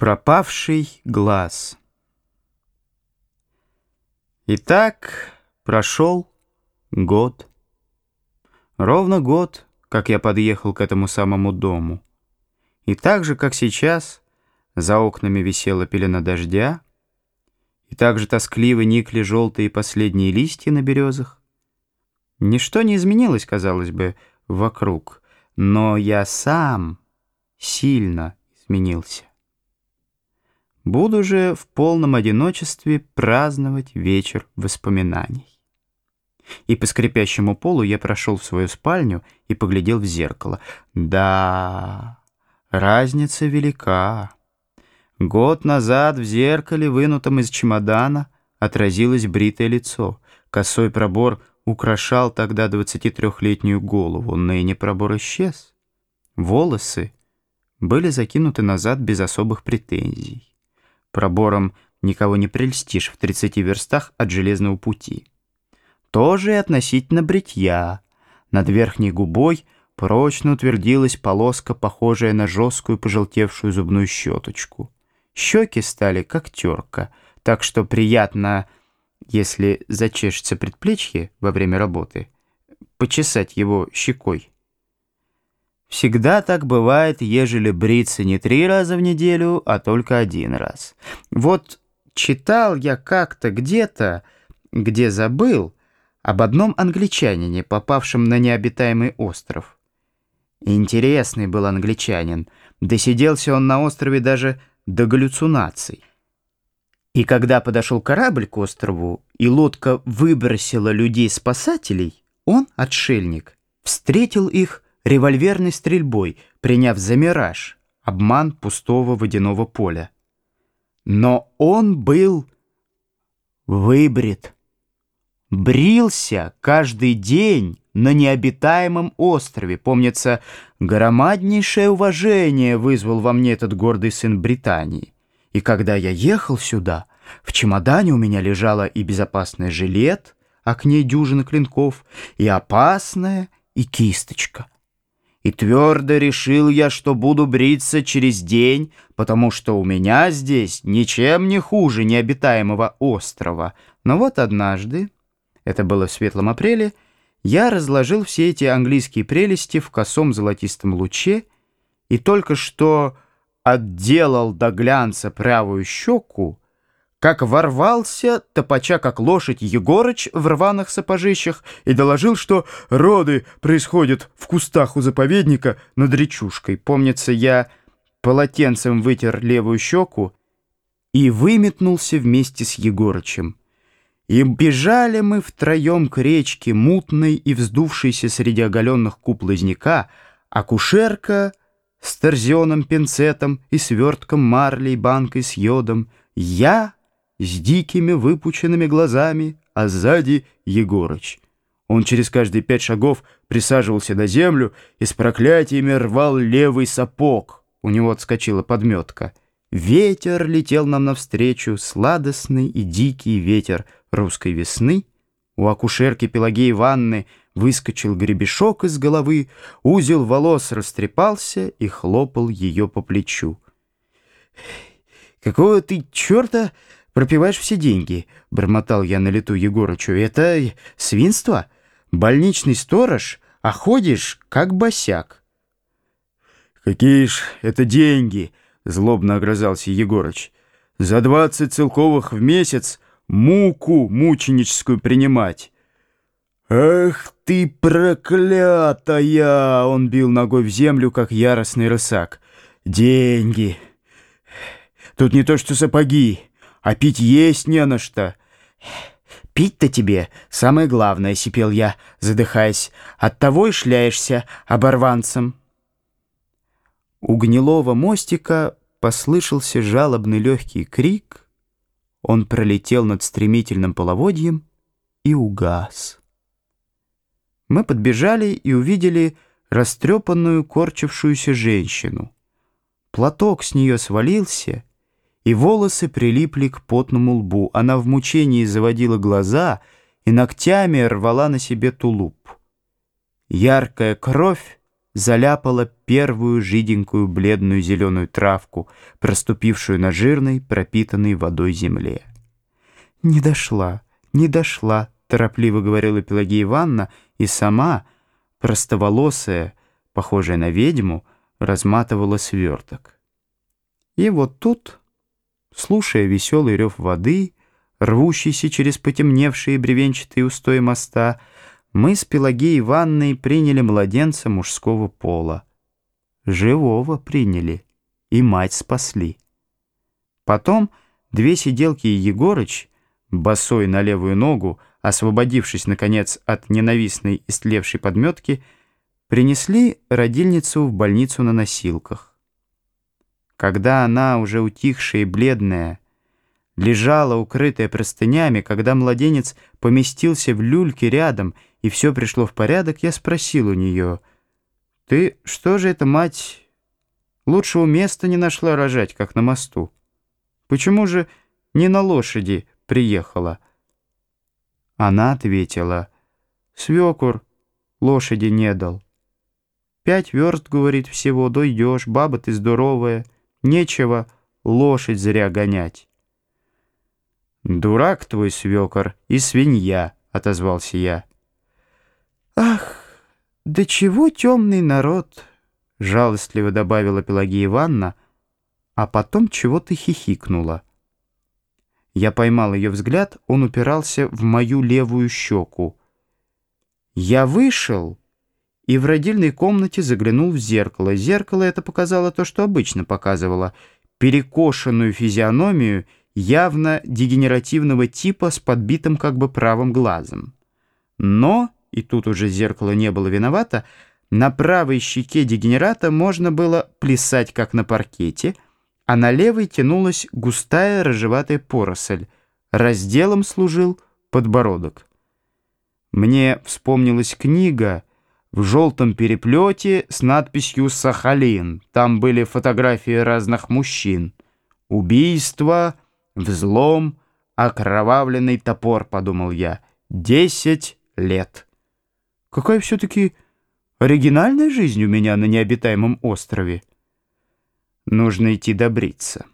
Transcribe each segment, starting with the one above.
Пропавший глаз Итак, прошел год. Ровно год, как я подъехал к этому самому дому. И так же, как сейчас, за окнами висела пелена дождя, и так же тоскливо никли желтые последние листья на березах. Ничто не изменилось, казалось бы, вокруг, но я сам сильно изменился. Буду же в полном одиночестве праздновать вечер воспоминаний. И по скрипящему полу я прошел в свою спальню и поглядел в зеркало. Да, разница велика. Год назад в зеркале, вынутом из чемодана, отразилось бритое лицо. Косой пробор украшал тогда 23-летнюю голову. Ныне пробор исчез. Волосы были закинуты назад без особых претензий. Пробором никого не прельстишь в 30 верстах от железного пути. Тоже и относительно бритья. Над верхней губой прочно утвердилась полоска, похожая на жесткую пожелтевшую зубную щеточку. Щеки стали как терка, так что приятно, если зачешется предплечье во время работы, почесать его щекой. Всегда так бывает, ежели бриться не три раза в неделю, а только один раз. Вот читал я как-то где-то, где забыл, об одном англичанине, попавшем на необитаемый остров. Интересный был англичанин, досиделся он на острове даже до галлюцинаций. И когда подошел корабль к острову, и лодка выбросила людей-спасателей, он, отшельник, встретил их револьверной стрельбой, приняв за мираж, обман пустого водяного поля. Но он был выбрит, брился каждый день на необитаемом острове. Помнится, громаднейшее уважение вызвал во мне этот гордый сын Британии. И когда я ехал сюда, в чемодане у меня лежала и безопасный жилет, а к ней дюжина клинков, и опасная, и кисточка. И твердо решил я, что буду бриться через день, потому что у меня здесь ничем не хуже необитаемого острова. Но вот однажды, это было в светлом апреле, я разложил все эти английские прелести в косом золотистом луче и только что отделал до глянца правую щеку, как ворвался, топача как лошадь Егорыч в рваных сапожищах и доложил, что роды происходят в кустах у заповедника над речушкой. Помнится, я полотенцем вытер левую щеку и выметнулся вместе с Егорычем. И бежали мы втроем к речке, мутной и вздувшейся среди оголенных куб лозняка, а кушерка с торзионом пинцетом и свертком марлей банкой с йодом, я с дикими выпученными глазами, а сзади Егорыч. Он через каждые пять шагов присаживался на землю и с проклятиями рвал левый сапог. У него отскочила подметка. Ветер летел нам навстречу, сладостный и дикий ветер русской весны. У акушерки Пелагеи Ивановны выскочил гребешок из головы, узел волос растрепался и хлопал ее по плечу. «Какого ты черта пропиваешь все деньги», — бормотал я на лету Егорычу. «Это свинство? Больничный сторож, а ходишь как босяк». «Какие ж это деньги?» — злобно огрызался Егорыч. «За двадцать целковых в месяц муку мученическую принимать». «Ах ты проклятая!» Он бил ногой в землю, как яростный рысак. «Деньги! Тут не то что сапоги!» А пить есть не на что. «Пить-то тебе самое главное», — сипел я, задыхаясь. «Оттого и шляешься оборванцем». У гнилого мостика послышался жалобный легкий крик. Он пролетел над стремительным половодьем и угас. Мы подбежали и увидели растрепанную, корчившуюся женщину. Платок с нее свалился — и волосы прилипли к потному лбу. Она в мучении заводила глаза и ногтями рвала на себе тулуп. Яркая кровь заляпала первую жиденькую бледную зеленую травку, проступившую на жирной, пропитанной водой земле. «Не дошла, не дошла», — торопливо говорила Пелагея Ивановна, и сама, простоволосая, похожая на ведьму, разматывала сверток. И вот тут, слушая веселый рев воды, рвущийся через потемневшие бревенчатые устои моста, мы с Пелагеей Ивановной приняли младенца мужского пола. Живого приняли и мать спасли. Потом две сиделки и Егорыч, босой на левую ногу, освободившись, наконец, от ненавистной истлевшей подметки, принесли родильницу в больницу на носилках. Когда она, уже утихшая и бледная, лежала, укрытая простынями, когда младенец поместился в люльке рядом — и все пришло в порядок, я спросил у нее, «Ты что же это, мать, лучшего места не нашла рожать, как на мосту? Почему же не на лошади приехала?» Она ответила, «Свекур лошади не дал. Пять верст, говорит, всего, дойдешь, баба ты здоровая, нечего лошадь зря гонять». «Дурак твой свекор и свинья», — отозвался я. «Ах, да чего темный народ!» — жалостливо добавила Пелагея Ивановна, а потом чего-то хихикнула. Я поймал ее взгляд, он упирался в мою левую щеку. Я вышел и в родильной комнате заглянул в зеркало. Зеркало это показало то, что обычно показывало. Перекошенную физиономию явно дегенеративного типа с подбитым как бы правым глазом. Но и тут уже зеркало не было виновато, на правой щеке дегенерата можно было плясать, как на паркете, а на левой тянулась густая рыжеватая поросль. Разделом служил подбородок. Мне вспомнилась книга в желтом переплете с надписью «Сахалин». Там были фотографии разных мужчин. «Убийство», «Взлом», «Окровавленный топор», — подумал я. «Десять лет». Какая все-таки оригинальная жизнь у меня на необитаемом острове. Нужно идти добриться.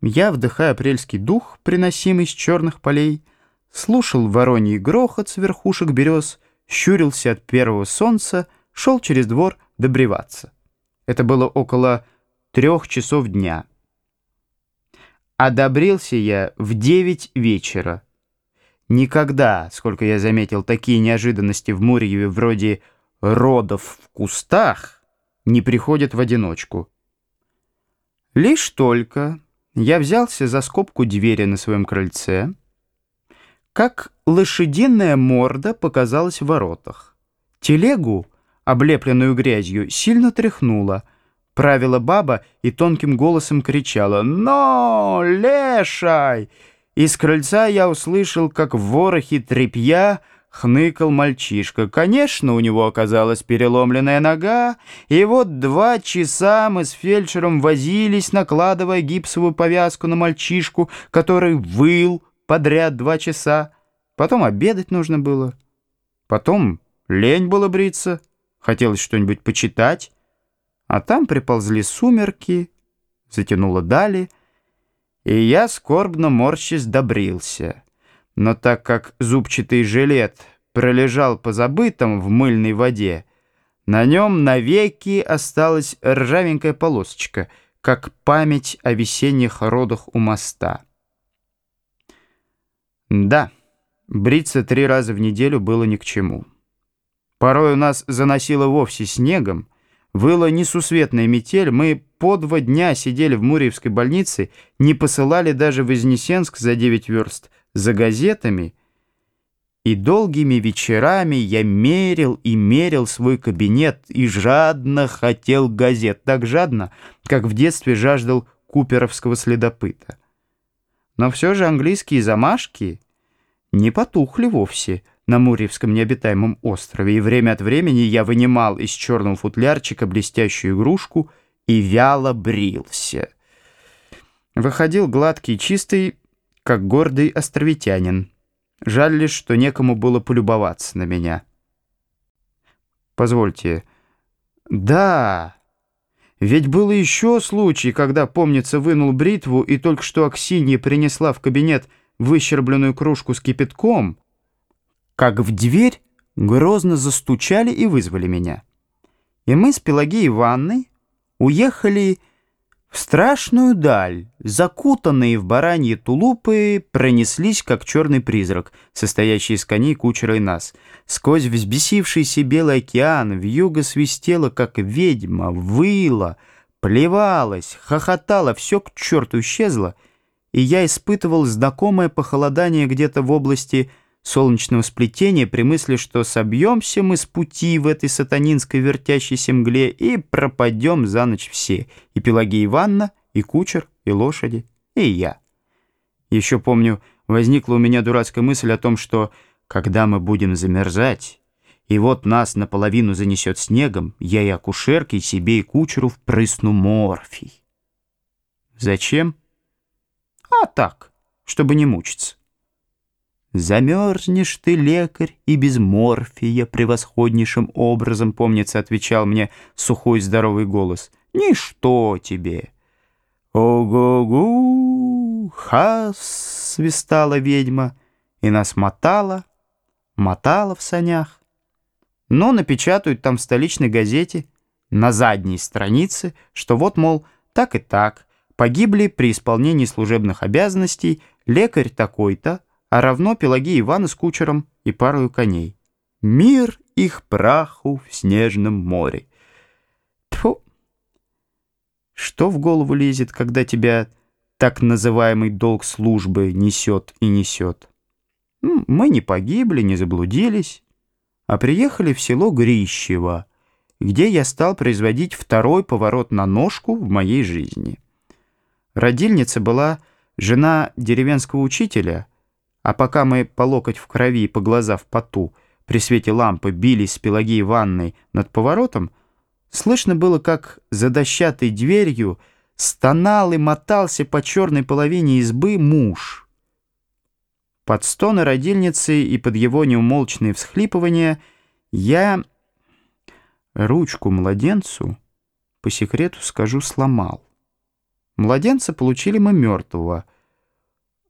Я, вдыхая апрельский дух, приносимый с черных полей, слушал вороний грохот с верхушек берез, щурился от первого солнца, шел через двор добреваться. Это было около трех часов дня. Одобрился я в девять вечера. Никогда, сколько я заметил, такие неожиданности в Мурьеве вроде родов в кустах не приходят в одиночку. Лишь только я взялся за скобку двери на своем крыльце, как лошадиная морда показалась в воротах. Телегу, облепленную грязью, сильно тряхнула. Правила баба и тонким голосом кричала «Но, лешай!» Из крыльца я услышал, как в ворохе тряпья хныкал мальчишка. Конечно, у него оказалась переломленная нога, и вот два часа мы с фельдшером возились, накладывая гипсовую повязку на мальчишку, который выл подряд два часа. Потом обедать нужно было. Потом лень было бриться, хотелось что-нибудь почитать. А там приползли сумерки, затянуло дали — и я скорбно морщись добрился. Но так как зубчатый жилет пролежал по забытым в мыльной воде, на нем навеки осталась ржавенькая полосочка, как память о весенних родах у моста. Да, бриться три раза в неделю было ни к чему. Порой у нас заносило вовсе снегом, Выла несусветная метель, мы по два дня сидели в Мурьевской больнице, не посылали даже в Вознесенск за девять верст за газетами, и долгими вечерами я мерил и мерил свой кабинет и жадно хотел газет, так жадно, как в детстве жаждал куперовского следопыта. Но все же английские замашки не потухли вовсе — на Мурьевском необитаемом острове, и время от времени я вынимал из черного футлярчика блестящую игрушку и вяло брился. Выходил гладкий чистый, как гордый островитянин. Жаль лишь, что некому было полюбоваться на меня. «Позвольте, Да, ведь был еще случай, когда, помнится, вынул бритву и только что Аксинья принесла в кабинет выщербленную кружку с кипятком, как в дверь грозно застучали и вызвали меня. И мы с Пелагеей Ивановной уехали в страшную даль, закутанные в бараньи тулупы, пронеслись, как черный призрак, состоящий из коней, кучера и нас. Сквозь взбесившийся белый океан вьюга свистела, как ведьма, выла, плевалась, хохотала, все к черту исчезло, и я испытывал знакомое похолодание где-то в области солнечного сплетения при мысли, что собьемся мы с пути в этой сатанинской вертящейся мгле и пропадем за ночь все, и Пелагея Ивановна, и кучер, и лошади, и я. Еще помню, возникла у меня дурацкая мысль о том, что когда мы будем замерзать, и вот нас наполовину занесет снегом, я и акушерке, и себе, и кучеру впрысну морфий. Зачем? А так, чтобы не мучиться. «Замерзнешь ты, лекарь, и без морфия превосходнейшим образом, помнится, отвечал мне сухой здоровый голос. Ничто тебе!» «Ого-гу! Хас!» — свистала ведьма, и нас мотала, мотала в санях. Но напечатают там в столичной газете на задней странице, что вот, мол, так и так, погибли при исполнении служебных обязанностей лекарь такой-то, а равно Пелагея Ивана с кучером и парою коней. Мир их праху в снежном море. Тьфу! Что в голову лезет, когда тебя так называемый долг службы несет и несет? Мы не погибли, не заблудились, а приехали в село Грищево, где я стал производить второй поворот на ножку в моей жизни. Родильница была жена деревенского учителя — а пока мы по локоть в крови и по глаза в поту при свете лампы бились с Пелагеей ванной над поворотом, слышно было, как за дощатой дверью стонал и мотался по черной половине избы муж. Под стоны родильницы и под его неумолчные всхлипывания я ручку младенцу, по секрету скажу, сломал. Младенца получили мы мертвого.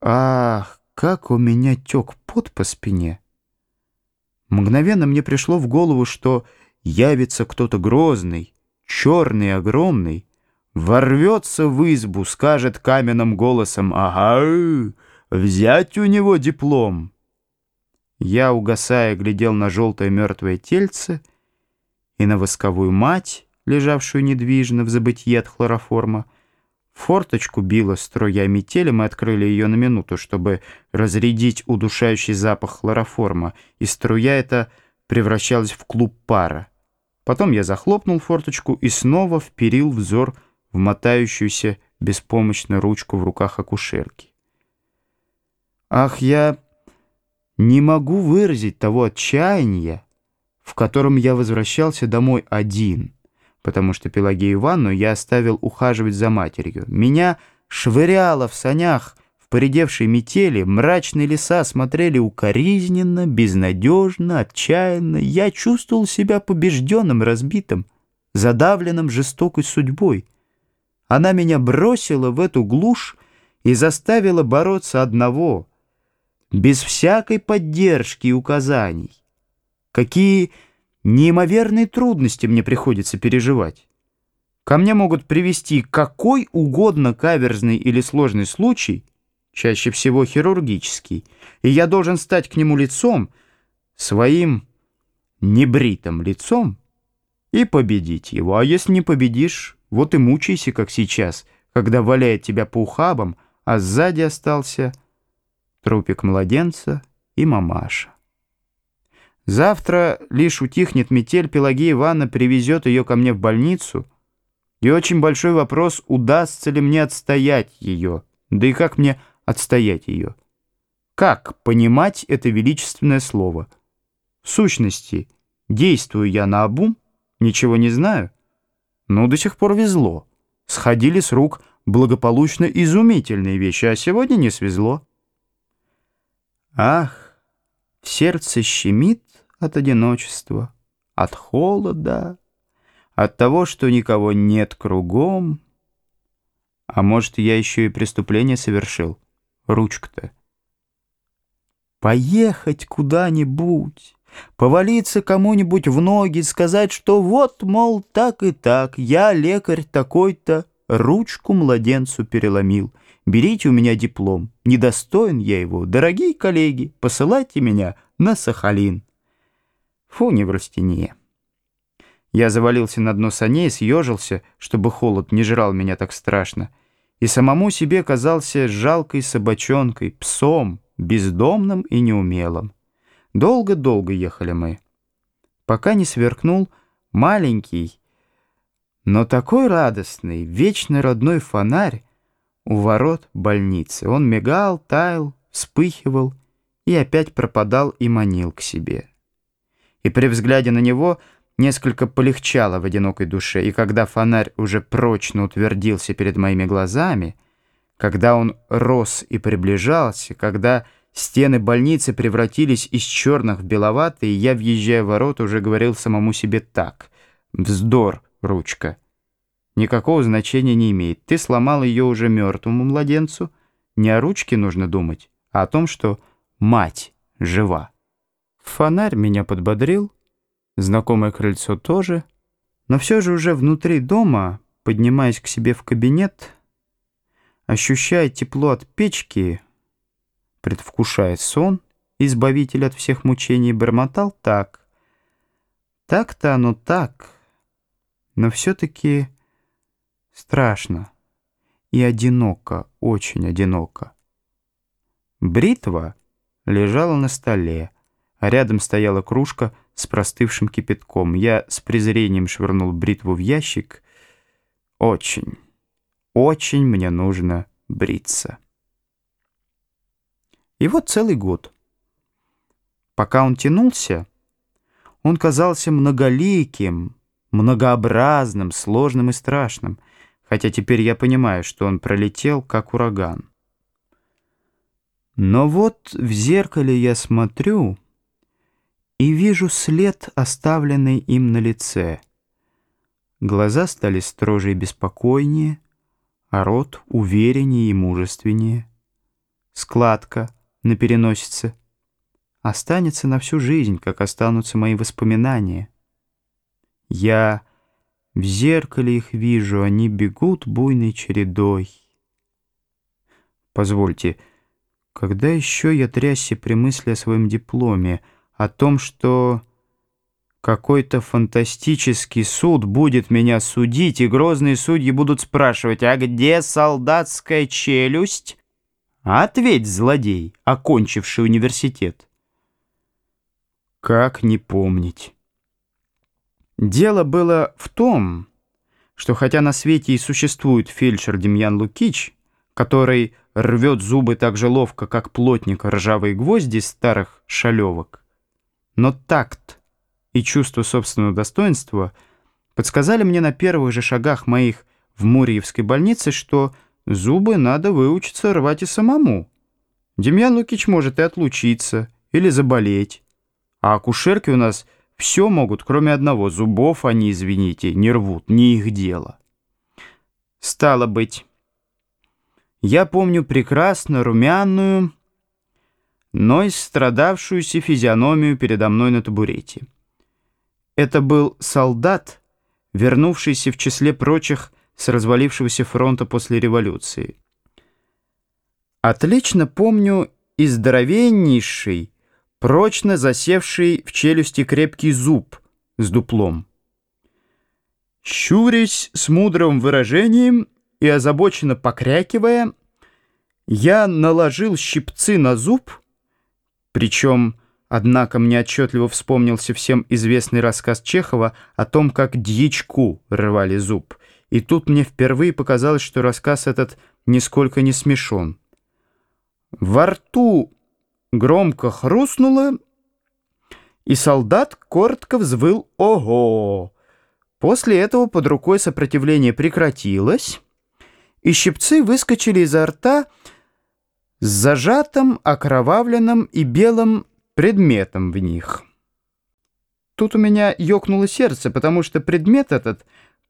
Ах, как у меня тек пот по спине. Мгновенно мне пришло в голову, что явится кто-то грозный, черный огромный, ворвется в избу, скажет каменным голосом «Ага, взять у него диплом». Я, угасая, глядел на желтое мертвое тельце и на восковую мать, лежавшую недвижно в забытье от хлороформа, Форточку била струя метели, мы открыли ее на минуту, чтобы разрядить удушающий запах хлороформа, и струя эта превращалась в клуб пара. Потом я захлопнул форточку и снова вперил взор в мотающуюся беспомощную ручку в руках акушерки. Ах, я не могу выразить того отчаяния, в котором я возвращался домой один — потому что Пелагею Ивановну я оставил ухаживать за матерью. Меня швыряло в санях, в поредевшей метели, мрачные леса смотрели укоризненно, безнадежно, отчаянно. Я чувствовал себя побежденным, разбитым, задавленным жестокой судьбой. Она меня бросила в эту глушь и заставила бороться одного, без всякой поддержки и указаний. Какие Неимоверные трудности мне приходится переживать. Ко мне могут привести какой угодно каверзный или сложный случай, чаще всего хирургический, и я должен стать к нему лицом, своим небритым лицом, и победить его. А если не победишь, вот и мучайся, как сейчас, когда валяет тебя по ухабам, а сзади остался трупик младенца и мамаша. Завтра лишь утихнет метель, Пелагея Ивановна привезет ее ко мне в больницу. И очень большой вопрос, удастся ли мне отстоять ее. Да и как мне отстоять ее? Как понимать это величественное слово? В сущности, действую я на обум, ничего не знаю. Но до сих пор везло. Сходили с рук благополучно изумительные вещи, а сегодня не свезло. Ах, сердце щемит, от одиночества, от холода, От того, что никого нет кругом... А может, я еще и преступление совершил? Ручка-то. Поехать куда-нибудь, повалиться кому-нибудь в ноги, сказать, что вот, мол, так и так, я лекарь такой-то, ручку младенцу переломил. Берите у меня диплом, недостоин я его. Дорогие коллеги, посылайте меня на Сахалин. Фу, неврастения. Я завалился на дно саней, съежился, чтобы холод не жрал меня так страшно, и самому себе казался жалкой собачонкой, псом, бездомным и неумелым. Долго-долго ехали мы, пока не сверкнул маленький, но такой радостный, вечный родной фонарь у ворот больницы. Он мигал, таял, вспыхивал и опять пропадал и манил к себе. И при взгляде на него несколько полегчало в одинокой душе, и когда фонарь уже прочно утвердился перед моими глазами, когда он рос и приближался, когда стены больницы превратились из черных в беловатые, я, въезжая в ворот, уже говорил самому себе так. «Вздор, ручка. Никакого значения не имеет. Ты сломал ее уже мертвому младенцу. Не о ручке нужно думать, а о том, что мать жива». Фонарь меня подбодрил, знакомое крыльцо тоже, но все же уже внутри дома, поднимаясь к себе в кабинет, ощущая тепло от печки, предвкушая сон, избавитель от всех мучений, бормотал так. Так-то оно так, но все-таки страшно и одиноко, очень одиноко. Бритва лежала на столе, рядом стояла кружка с простывшим кипятком. Я с презрением швырнул бритву в ящик. Очень, очень мне нужно бриться. И вот целый год. Пока он тянулся, он казался многоликим, многообразным, сложным и страшным, хотя теперь я понимаю, что он пролетел, как ураган. Но вот в зеркале я смотрю и вижу след, оставленный им на лице. Глаза стали строже и беспокойнее, а рот увереннее и мужественнее. Складка на переносице останется на всю жизнь, как останутся мои воспоминания. Я в зеркале их вижу, они бегут буйной чередой. Позвольте, когда еще я трясся при мысли о своем дипломе, о том, что какой-то фантастический суд будет меня судить, и грозные судьи будут спрашивать, а где солдатская челюсть? Ответь, злодей, окончивший университет. Как не помнить? Дело было в том, что хотя на свете и существует фельдшер Демьян Лукич, который рвет зубы так же ловко, как плотник ржавые гвозди старых шалевок, но такт и чувство собственного достоинства подсказали мне на первых же шагах моих в Мурьевской больнице, что зубы надо выучиться рвать и самому. Демьян Лукич может и отлучиться, или заболеть. А акушерки у нас все могут, кроме одного. Зубов они, извините, не рвут, не их дело. Стало быть, я помню прекрасно румяную, но и страдавшуюся физиономию передо мной на табурете. Это был солдат, вернувшийся в числе прочих с развалившегося фронта после революции. Отлично помню и здоровеннейший, прочно засевший в челюсти крепкий зуб с дуплом. Щурясь с мудрым выражением и озабоченно покрякивая, я наложил щипцы на зуб — причем, однако, мне отчетливо вспомнился всем известный рассказ Чехова о том, как дьячку рвали зуб. И тут мне впервые показалось, что рассказ этот нисколько не смешон. Во рту громко хрустнуло, и солдат коротко взвыл «Ого!». После этого под рукой сопротивление прекратилось, и щипцы выскочили изо рта, с зажатым, окровавленным и белым предметом в них. тут у меня ёкнуло сердце, потому что предмет этот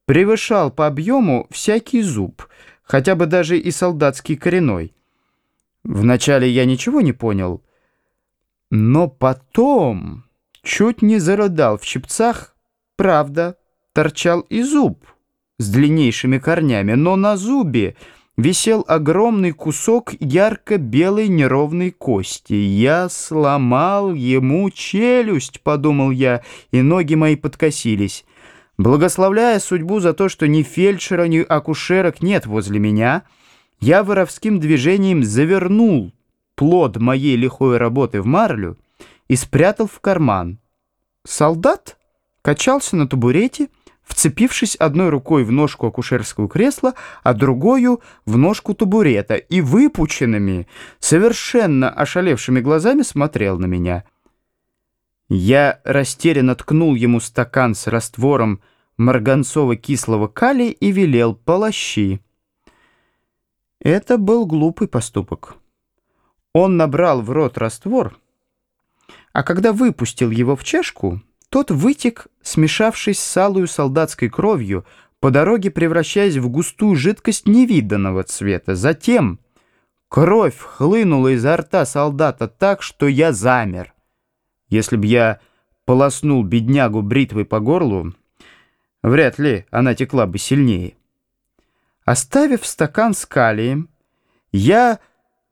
превышал по объему всякий зуб, хотя бы даже и солдатский коренной. Вначале я ничего не понял, но потом чуть не зарыдал в щипцах, правда, торчал и зуб с длиннейшими корнями, но на зубе висел огромный кусок ярко-белой неровной кости. «Я сломал ему челюсть», — подумал я, и ноги мои подкосились. Благословляя судьбу за то, что ни фельдшера, ни акушерок нет возле меня, я воровским движением завернул плод моей лихой работы в марлю и спрятал в карман. Солдат качался на табурете, вцепившись одной рукой в ножку акушерского кресла, а другую в ножку табурета и выпученными, совершенно ошалевшими глазами смотрел на меня. Я растерянно ткнул ему стакан с раствором марганцово-кислого калия и велел «полощи». Это был глупый поступок. Он набрал в рот раствор, а когда выпустил его в чашку, тот вытек, смешавшись с алую солдатской кровью, по дороге превращаясь в густую жидкость невиданного цвета. Затем кровь хлынула изо рта солдата так, что я замер. Если б я полоснул беднягу бритвой по горлу, вряд ли она текла бы сильнее. Оставив стакан с калием, я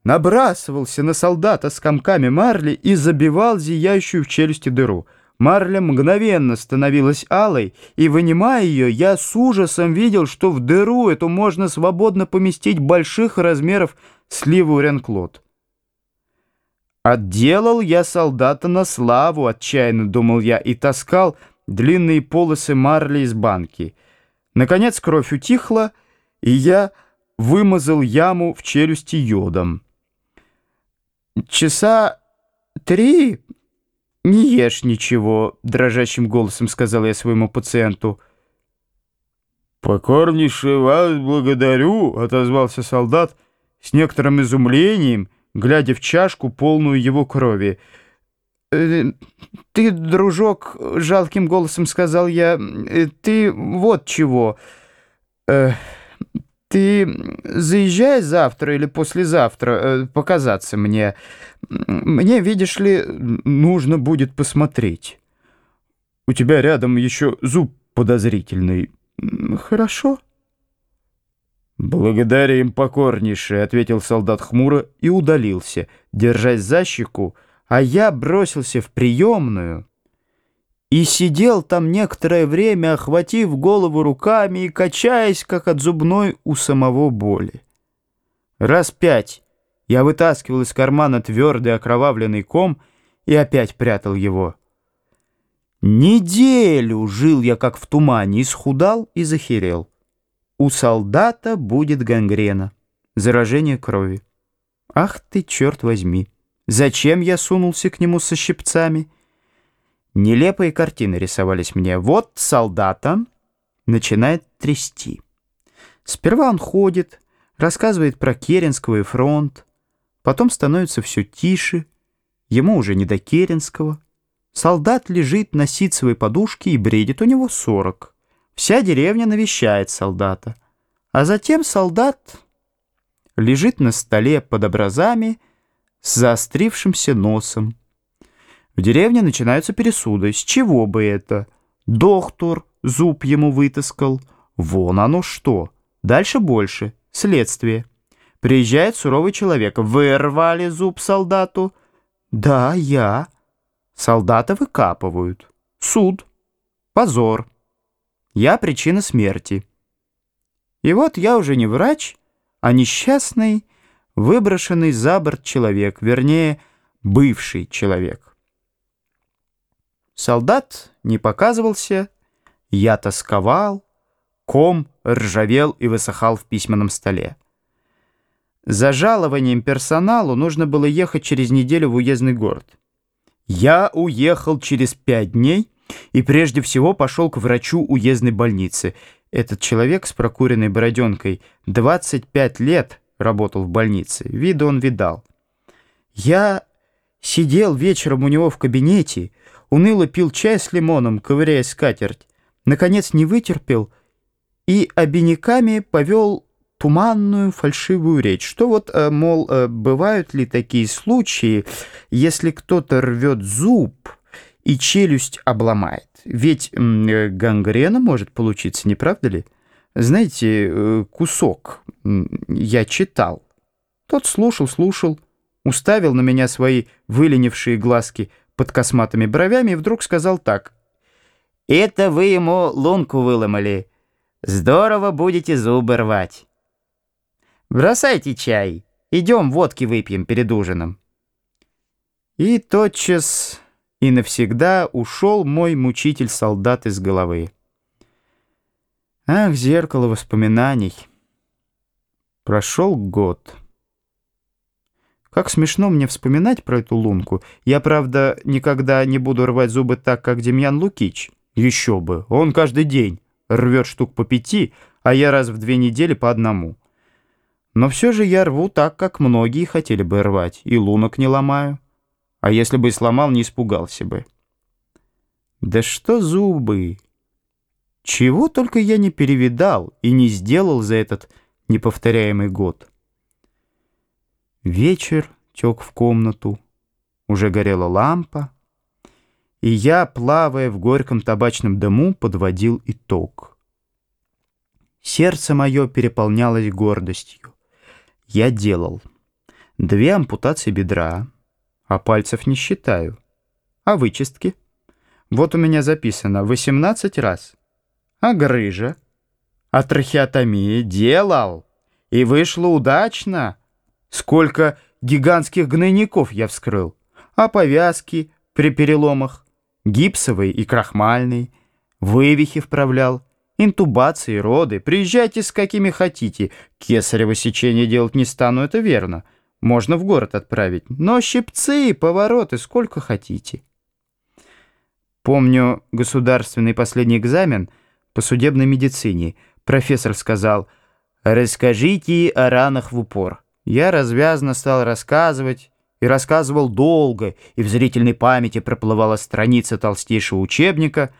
набрасывался на солдата с комками марли и забивал зияющую в челюсти дыру — Марля мгновенно становилась алой, и, вынимая ее, я с ужасом видел, что в дыру эту можно свободно поместить больших размеров сливу Ренклот. «Отделал я солдата на славу», — отчаянно думал я, и таскал длинные полосы марли из банки. Наконец кровь утихла, и я вымазал яму в челюсти йодом. Часа три «Не ешь ничего», — дрожащим голосом сказал я своему пациенту. «Покорнейше вас благодарю», — отозвался солдат с некоторым изумлением, глядя в чашку, полную его крови. «Э, «Ты, дружок», — жалким голосом сказал я, э, — «ты вот чего». Э, ты заезжай завтра или послезавтра э, показаться мне. Мне, видишь ли, нужно будет посмотреть. У тебя рядом еще зуб подозрительный. Хорошо. Благодарим покорнейше, ответил солдат хмуро и удалился, держась за щеку, а я бросился в приемную и сидел там некоторое время, охватив голову руками и качаясь, как от зубной у самого боли. Раз пять я вытаскивал из кармана твердый окровавленный ком и опять прятал его. Неделю жил я как в тумане, исхудал и захерел. У солдата будет гангрена, заражение крови. Ах ты, черт возьми! Зачем я сунулся к нему со щипцами? Нелепые картины рисовались мне. Вот солдата начинает трясти. Сперва он ходит, рассказывает про Керенского и фронт, потом становится все тише, ему уже не до Керенского. Солдат лежит на ситцевой подушке и бредит у него сорок. Вся деревня навещает солдата. А затем солдат лежит на столе под образами с заострившимся носом. В деревне начинаются пересуды. С чего бы это? Доктор зуб ему вытаскал. Вон оно что. Дальше больше. Следствие. Приезжает суровый человек. Вы рвали зуб солдату? Да, я. Солдата выкапывают. Суд. Позор. Я причина смерти. И вот я уже не врач, а несчастный, выброшенный за борт человек, вернее, бывший человек. Солдат не показывался, я тосковал, ком ржавел и высыхал в письменном столе. За жалованием персоналу нужно было ехать через неделю в уездный город. Я уехал через пять дней и прежде всего пошел к врачу уездной больницы. Этот человек с прокуренной бороденкой 25 лет работал в больнице, вида он видал. Я сидел вечером у него в кабинете, уныло пил чай с лимоном, ковыряя скатерть. Наконец не вытерпел и обиняками повел туманную фальшивую речь, что вот, э, мол, э, бывают ли такие случаи, если кто-то рвет зуб и челюсть обломает? Ведь э, гангрена может получиться, не правда ли? Знаете, кусок я читал. Тот слушал, слушал, уставил на меня свои выленившие глазки под косматыми бровями и вдруг сказал так. «Это вы ему лунку выломали. Здорово будете зубы рвать». Бросайте чай. Идем водки выпьем перед ужином. И тотчас и навсегда ушел мой мучитель-солдат из головы. Ах, зеркало воспоминаний. Прошел год. Как смешно мне вспоминать про эту лунку. Я, правда, никогда не буду рвать зубы так, как Демьян Лукич. Еще бы, он каждый день рвет штук по пяти, а я раз в две недели по одному. Но все же я рву так, как многие хотели бы рвать, и лунок не ломаю. А если бы и сломал, не испугался бы. Да что зубы! Чего только я не перевидал и не сделал за этот неповторяемый год. Вечер тек в комнату, уже горела лампа, и я, плавая в горьком табачном дыму, подводил итог. Сердце мое переполнялось гордостью я делал. Две ампутации бедра, а пальцев не считаю. А вычистки? Вот у меня записано 18 раз. А грыжа? А трахеотомия делал. И вышло удачно. Сколько гигантских гнойников я вскрыл. А повязки при переломах? Гипсовые и крахмальные. Вывихи вправлял. Интубации, роды. Приезжайте с какими хотите. Кесарево сечение делать не стану, это верно. Можно в город отправить. Но щипцы, повороты, сколько хотите. Помню государственный последний экзамен по судебной медицине. Профессор сказал «Расскажите о ранах в упор». Я развязно стал рассказывать, и рассказывал долго, и в зрительной памяти проплывала страница толстейшего учебника —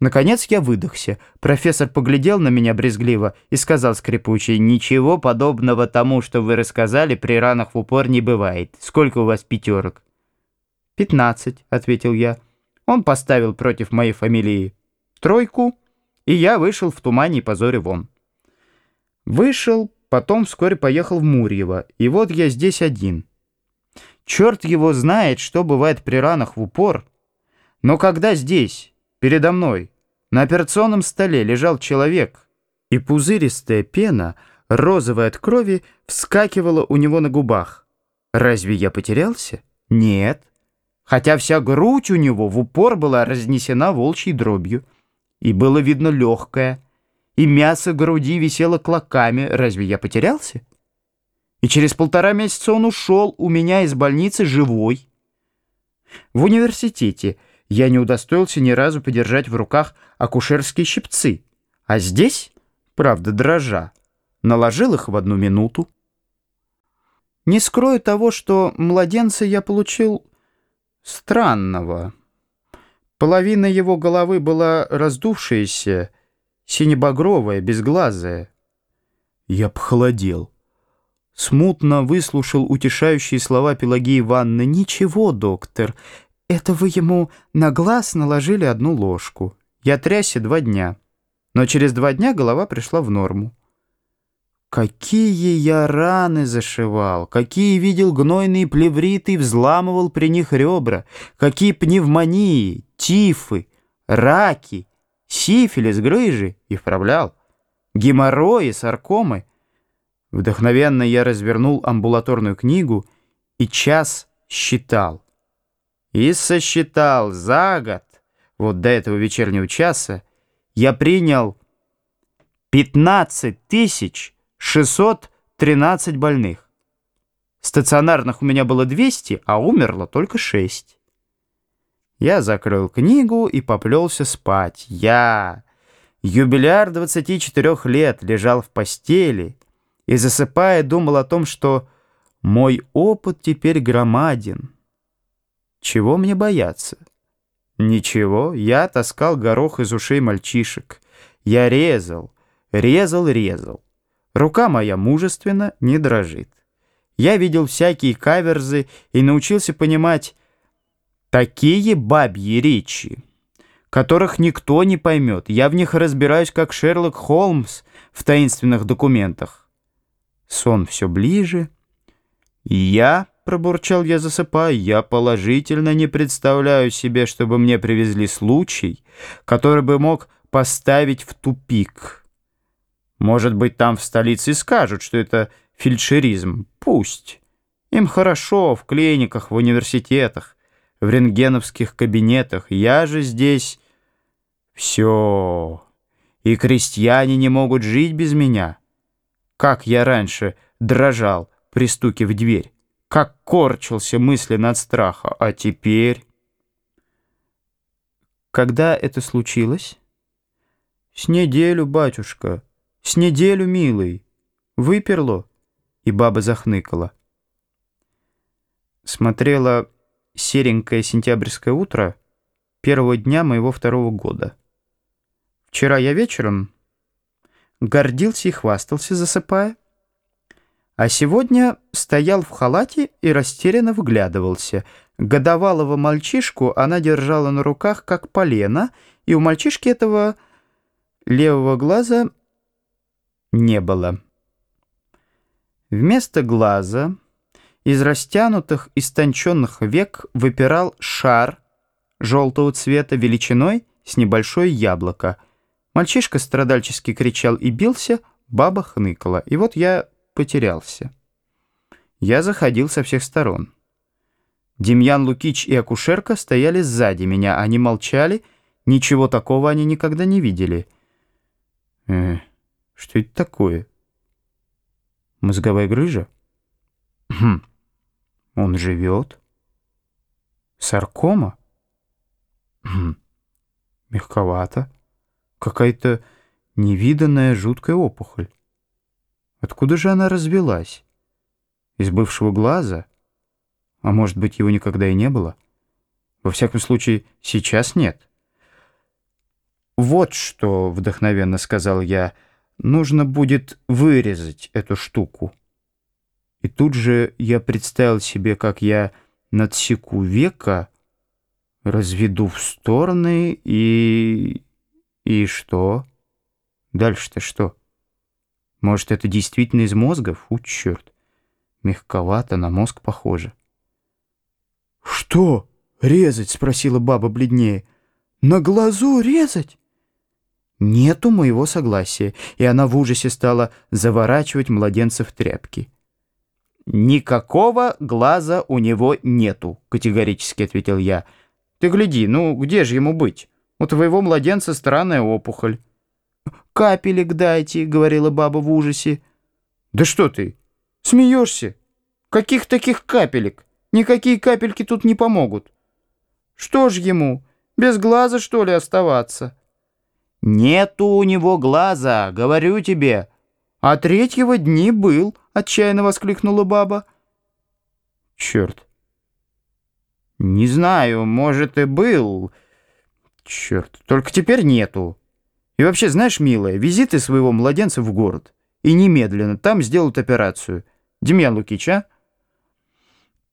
Наконец я выдохся. Профессор поглядел на меня брезгливо и сказал скрипуче, «Ничего подобного тому, что вы рассказали, при ранах в упор не бывает. Сколько у вас пятерок?» «Пятнадцать», — ответил я. Он поставил против моей фамилии тройку, и я вышел в тумане и позоре вон. Вышел, потом вскоре поехал в Мурьево, и вот я здесь один. Черт его знает, что бывает при ранах в упор. Но когда здесь Передо мной на операционном столе лежал человек, и пузыристая пена, розовая от крови, вскакивала у него на губах. Разве я потерялся? Нет. Хотя вся грудь у него в упор была разнесена волчьей дробью, и было видно легкое, и мясо груди висело клоками. Разве я потерялся? И через полтора месяца он ушел у меня из больницы живой. В университете я не удостоился ни разу подержать в руках акушерские щипцы, а здесь, правда дрожа, наложил их в одну минуту. Не скрою того, что младенца я получил странного. Половина его головы была раздувшаяся, синебагровая, безглазая. Я похолодел. Смутно выслушал утешающие слова Пелагеи Ивановны. «Ничего, доктор, «Это вы ему на глаз наложили одну ложку. Я трясся два дня. Но через два дня голова пришла в норму. Какие я раны зашивал, какие видел гнойные плевриты и взламывал при них ребра, какие пневмонии, тифы, раки, сифилис, грыжи и вправлял, геморрои, саркомы. Вдохновенно я развернул амбулаторную книгу и час считал и сосчитал за год, вот до этого вечернего часа, я принял 15 тысяч 613 больных. Стационарных у меня было 200, а умерло только 6. Я закрыл книгу и поплелся спать. Я, юбиляр 24 лет, лежал в постели и, засыпая, думал о том, что мой опыт теперь громаден. Чего мне бояться? Ничего, я таскал горох из ушей мальчишек. Я резал, резал, резал. Рука моя мужественно не дрожит. Я видел всякие каверзы и научился понимать такие бабьи речи, которых никто не поймет. Я в них разбираюсь, как Шерлок Холмс в таинственных документах. Сон все ближе. Я, пробурчал я, засыпая, я положительно не представляю себе, чтобы мне привезли случай, который бы мог поставить в тупик. Может быть, там в столице скажут, что это фельдшеризм. Пусть. Им хорошо в клиниках, в университетах, в рентгеновских кабинетах. Я же здесь... Все. И крестьяне не могут жить без меня. Как я раньше дрожал при стуке в дверь. Как корчился мысленно от страха. А теперь... Когда это случилось? С неделю, батюшка. С неделю, милый. Выперло и баба захныкала. Смотрела серенькое сентябрьское утро первого дня моего второго года. Вчера я вечером гордился и хвастался, засыпая, а сегодня стоял в халате и растерянно выглядывался. Годовалого мальчишку она держала на руках, как полено, и у мальчишки этого левого глаза не было. Вместо глаза из растянутых, истонченных век выпирал шар желтого цвета величиной с небольшое яблоко. Мальчишка страдальчески кричал и бился, баба хныкала. И вот я потерялся. Я заходил со всех сторон. Демьян Лукич и акушерка стояли сзади меня. Они молчали, ничего такого они никогда не видели. Э, что это такое? Мозговая грыжа? Хм. Он живет? Саркома? Хм. Мягковато. Какая-то невиданная жуткая опухоль. Откуда же она развелась? Из бывшего глаза? А может быть, его никогда и не было? Во всяком случае, сейчас нет. «Вот что», — вдохновенно сказал я, — Нужно будет вырезать эту штуку. И тут же я представил себе, как я надсеку века, разведу в стороны и... И что? Дальше-то что? Может, это действительно из мозга? Фу, черт. Мягковато, на мозг похоже. «Что? Резать?» — спросила баба бледнее. «На глазу резать?» Нету моего согласия, и она в ужасе стала заворачивать младенца в тряпки. «Никакого глаза у него нету», — категорически ответил я. «Ты гляди, ну где же ему быть? У твоего младенца странная опухоль». «Капелек дайте», — говорила баба в ужасе. «Да что ты, смеешься? Каких таких капелек? Никакие капельки тут не помогут». «Что ж ему, без глаза, что ли, оставаться?» «Нету у него глаза, говорю тебе». «А третьего дни был», — отчаянно воскликнула баба. «Черт». «Не знаю, может, и был. Черт, только теперь нету. И вообще, знаешь, милая, визиты своего младенца в город. И немедленно, там сделают операцию. Демьян Лукич, а?»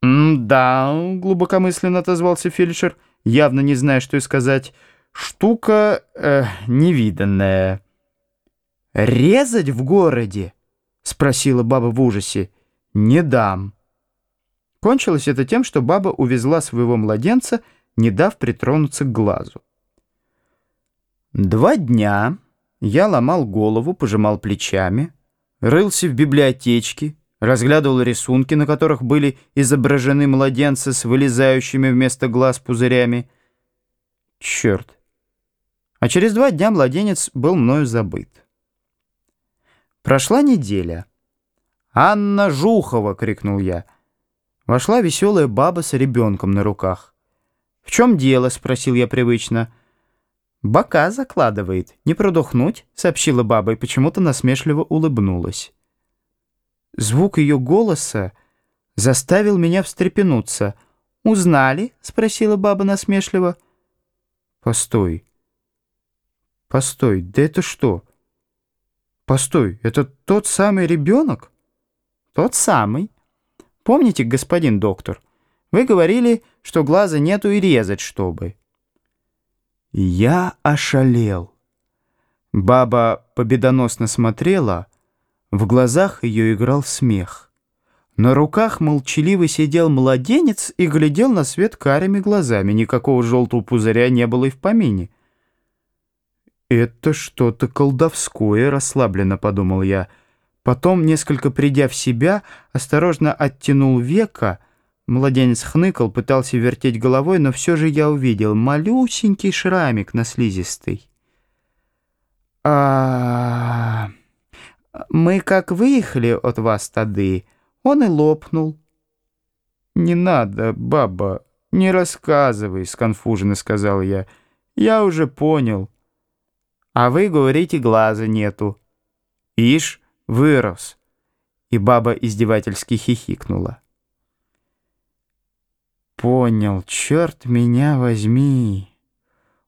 «Да», — глубокомысленно отозвался фельдшер, явно не зная, что и сказать, — Штука э, невиданная. «Резать в городе?» — спросила баба в ужасе. «Не дам». Кончилось это тем, что баба увезла своего младенца, не дав притронуться к глазу. Два дня я ломал голову, пожимал плечами, рылся в библиотечке, разглядывал рисунки, на которых были изображены младенцы с вылезающими вместо глаз пузырями. Черт! А через два дня младенец был мною забыт. Прошла неделя. «Анна Жухова!» — крикнул я. Вошла веселая баба с ребенком на руках. «В чем дело?» — спросил я привычно. «Бока закладывает. Не продохнуть?» — сообщила баба и почему-то насмешливо улыбнулась. Звук ее голоса заставил меня встрепенуться. «Узнали?» — спросила баба насмешливо. Постой. Постой, да это что? Постой, это тот самый ребенок? Тот самый. Помните, господин доктор, вы говорили, что глаза нету и резать чтобы. Я ошалел. Баба победоносно смотрела, в глазах ее играл смех. На руках молчаливо сидел младенец и глядел на свет карими глазами. Никакого желтого пузыря не было и в помине. «Это что-то колдовское», — расслабленно подумал я. Потом, несколько придя в себя, осторожно оттянул века. Младенец хныкал, пытался вертеть головой, но все же я увидел малюсенький шрамик на слизистой. а Мы как выехали от вас тады, он и лопнул. «Не надо, баба, не рассказывай», — сконфуженно сказал я. «Я уже понял». «А вы говорите, глаза нету». «Ишь, вырос». И баба издевательски хихикнула. «Понял, черт меня возьми».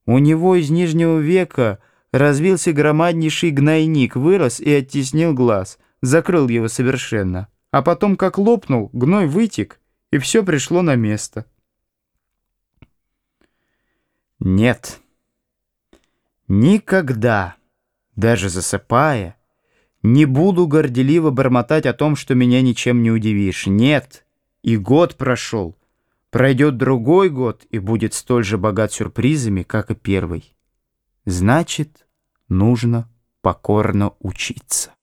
У него из нижнего века развился громаднейший гнойник, вырос и оттеснил глаз, закрыл его совершенно а потом как лопнул, гной вытек, и все пришло на место. Нет, никогда, даже засыпая, не буду горделиво бормотать о том, что меня ничем не удивишь. Нет, и год прошел, пройдет другой год и будет столь же богат сюрпризами, как и первый. Значит, нужно покорно учиться.